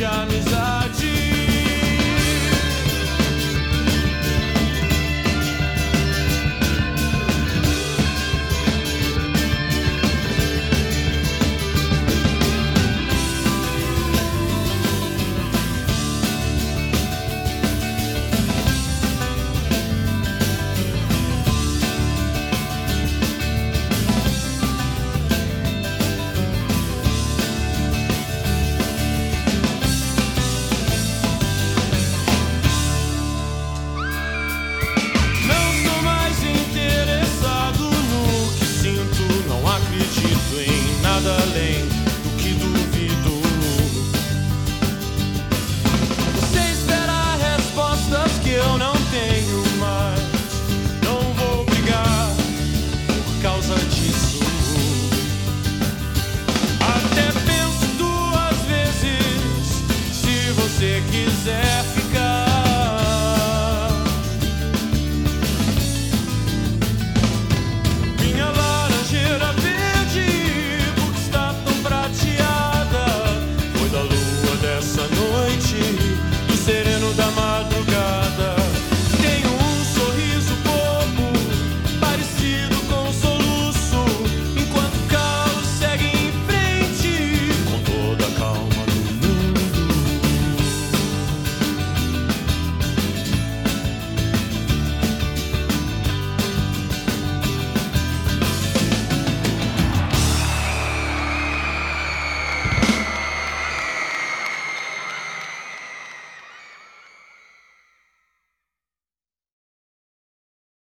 John is